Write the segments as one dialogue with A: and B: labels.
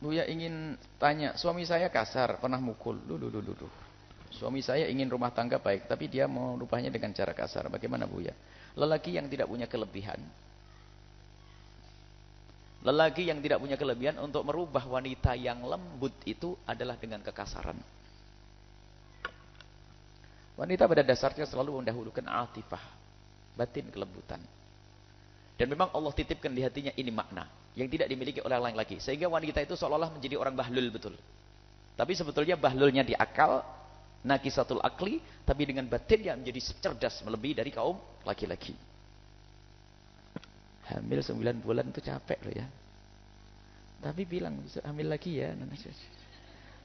A: Buya ingin tanya, suami saya kasar, pernah mukul. Duh, duh, duh. Suami saya ingin rumah tangga baik, tapi dia mau rupanya dengan cara kasar. Bagaimana Buya? Lelaki yang tidak punya kelebihan. Lelaki yang tidak punya kelebihan untuk merubah wanita yang lembut itu adalah dengan kekasaran. Wanita pada dasarnya selalu mendahulukan atifah, batin kelembutan. Dan memang Allah titipkan di hatinya ini makna yang tidak dimiliki oleh orang lain lagi. Sehingga wanita itu seolah-olah menjadi orang bahlul betul. Tapi sebetulnya bahlulnya di akal, nakisatul akli, tapi dengan batin yang menjadi cerdas melebihi dari kaum laki-laki. Hamil 9 bulan itu capek loh ya. Tapi bilang bisa hamil lagi ya.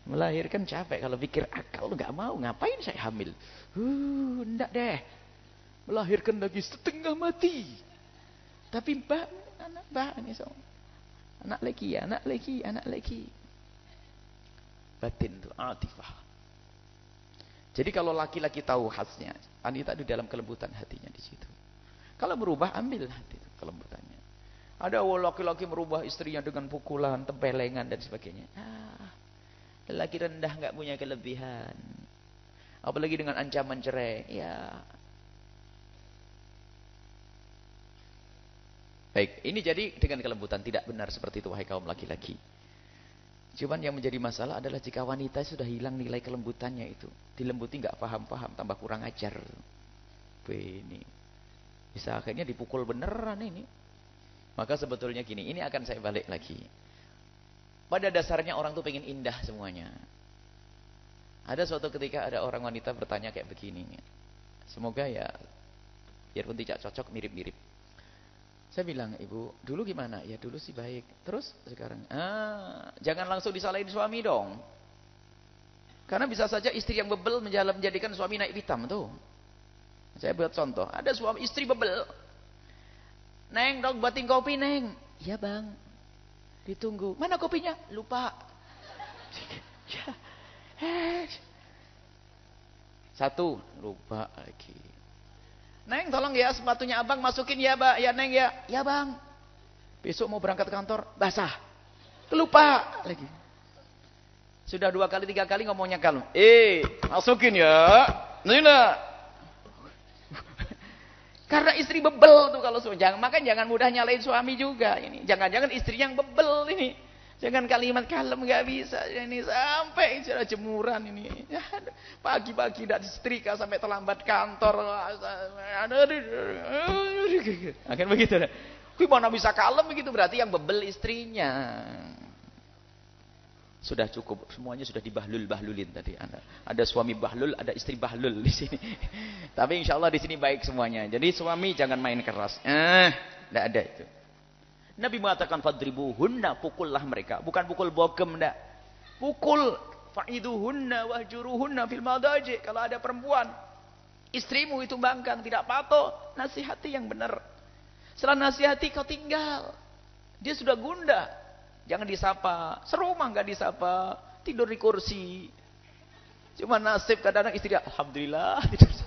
A: Melahirkan capek kalau pikir akal nggak mau ngapain saya hamil. Uh, enggak deh. Melahirkan lagi setengah mati. Tapi mbak, anak mbak ini so. Anak lagi, anak lagi, anak lagi. Batin itu atifah. Jadi kalau laki-laki tahu khasnya, wanita di dalam kelembutan hatinya di situ. Kalau berubah, ambil hati itu kelembutannya. Ada laki-laki merubah istrinya dengan pukulan, tempelengan dan sebagainya. Ah, lelaki rendah nggak punya kelebihan. Apalagi dengan ancaman cerai. Ya, Baik, ini jadi dengan kelembutan tidak benar seperti itu wahai kaum laki-laki. Cuman yang menjadi masalah adalah jika wanita sudah hilang nilai kelembutannya itu. Dilembuti nggak paham-paham, tambah kurang ajar. Ini. Bisa akhirnya dipukul beneran ini. Maka sebetulnya gini, ini akan saya balik lagi. Pada dasarnya orang tuh pengen indah semuanya. Ada suatu ketika ada orang wanita bertanya kayak begini. Semoga ya, biarpun tidak cocok, mirip-mirip. Saya bilang, ibu, dulu gimana? Ya dulu sih baik. Terus sekarang, ah, jangan langsung disalahin suami dong. Karena bisa saja istri yang bebel menjadikan suami naik hitam tuh. Saya buat contoh, ada suami istri bebel. Neng, dong buatin kopi, Neng. Iya, Bang. Ditunggu. Mana kopinya? Lupa. ya. Eh. Satu, lupa lagi. Neng tolong ya sepatunya abang masukin ya mbak. Ya Neng ya. Ya bang. Besok mau berangkat kantor. Basah. Lupa lagi. Sudah dua kali tiga kali ngomongnya kalem. Eh masukin ya. Nina. Karena istri bebel tuh kalau suami. Jangan makan jangan mudah nyalain suami juga ini. Jangan-jangan istri yang bebel ini. Jangan kalimat kalem nggak bisa ini sampai sudah jemuran ini. Pagi-pagi tidak disetrika sampai terlambat kantor. Akan begitu. Kui mana bisa kalem begitu berarti yang bebel istrinya. Sudah cukup, semuanya sudah dibahlul-bahlulin tadi. Ada, ada suami bahlul, ada istri bahlul di sini. Tapi insya Allah di sini baik semuanya. Jadi suami jangan main keras. Eh, tidak ada itu. Nabi mengatakan fadribuhunna, pukullah mereka. Bukan pukul bogem enggak. Pukul fa'iduhunna wahjuruhunna fil madaji. Kalau ada perempuan, istrimu itu bangkang, tidak patuh, nasihati yang benar. Setelah nasihati kau tinggal. Dia sudah gunda. Jangan disapa. Serumah enggak disapa. Tidur di kursi. Cuma nasib kadang-kadang istri alhamdulillah tidur.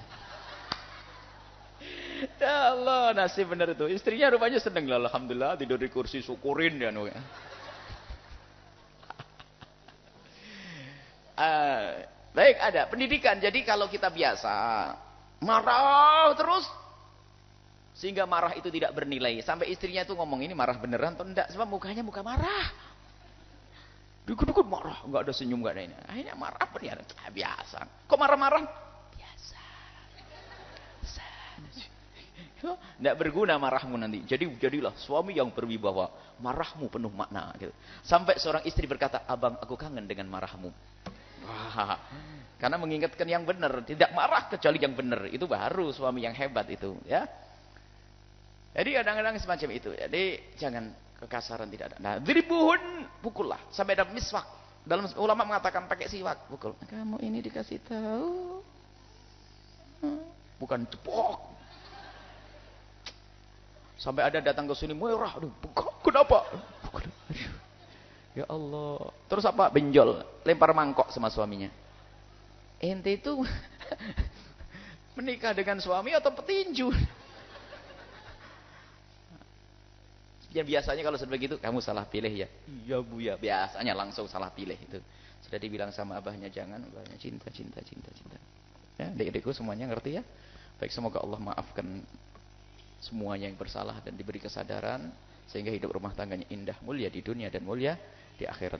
A: Ya Allah, nasib benar itu. Istrinya rupanya seneng lah, alhamdulillah tidur di kursi syukurin dia nu. Uh, baik ada pendidikan. Jadi kalau kita biasa marah terus sehingga marah itu tidak bernilai. Sampai istrinya itu ngomong ini marah beneran atau enggak? Sebab mukanya muka marah. Dukun-dukun marah, enggak ada senyum, enggak ada ini. Akhirnya marah apa nih? Biasa. Kok marah-marah? Biasa. Biasa. Tidak berguna marahmu nanti. Jadi jadilah suami yang berwibawa. Marahmu penuh makna. Gitu. Sampai seorang istri berkata, abang aku kangen dengan marahmu. Wah, karena mengingatkan yang benar. Tidak marah kecuali yang benar. Itu baru suami yang hebat itu. ya. Jadi kadang-kadang semacam itu. Jadi jangan kekasaran tidak ada. Nah, diribuhun pukullah. Sampai ada miswak. Dalam ulama mengatakan pakai siwak. Pukul. Kamu ini dikasih tahu. Bukan cepok Sampai ada datang ke sini merah. Aduh, kenapa? Ya Allah. Terus apa? Benjol. Lempar mangkok sama suaminya. Ente itu menikah dengan suami atau petinju? Dan biasanya kalau sudah begitu, kamu salah pilih ya. Iya bu ya, biasanya langsung salah pilih itu. Sudah dibilang sama abahnya jangan, abahnya cinta, cinta, cinta, cinta. Ya, adik-adikku semuanya ngerti ya. Baik semoga Allah maafkan semuanya yang bersalah dan diberi kesadaran sehingga hidup rumah tangganya indah, mulia di dunia dan mulia di akhirat.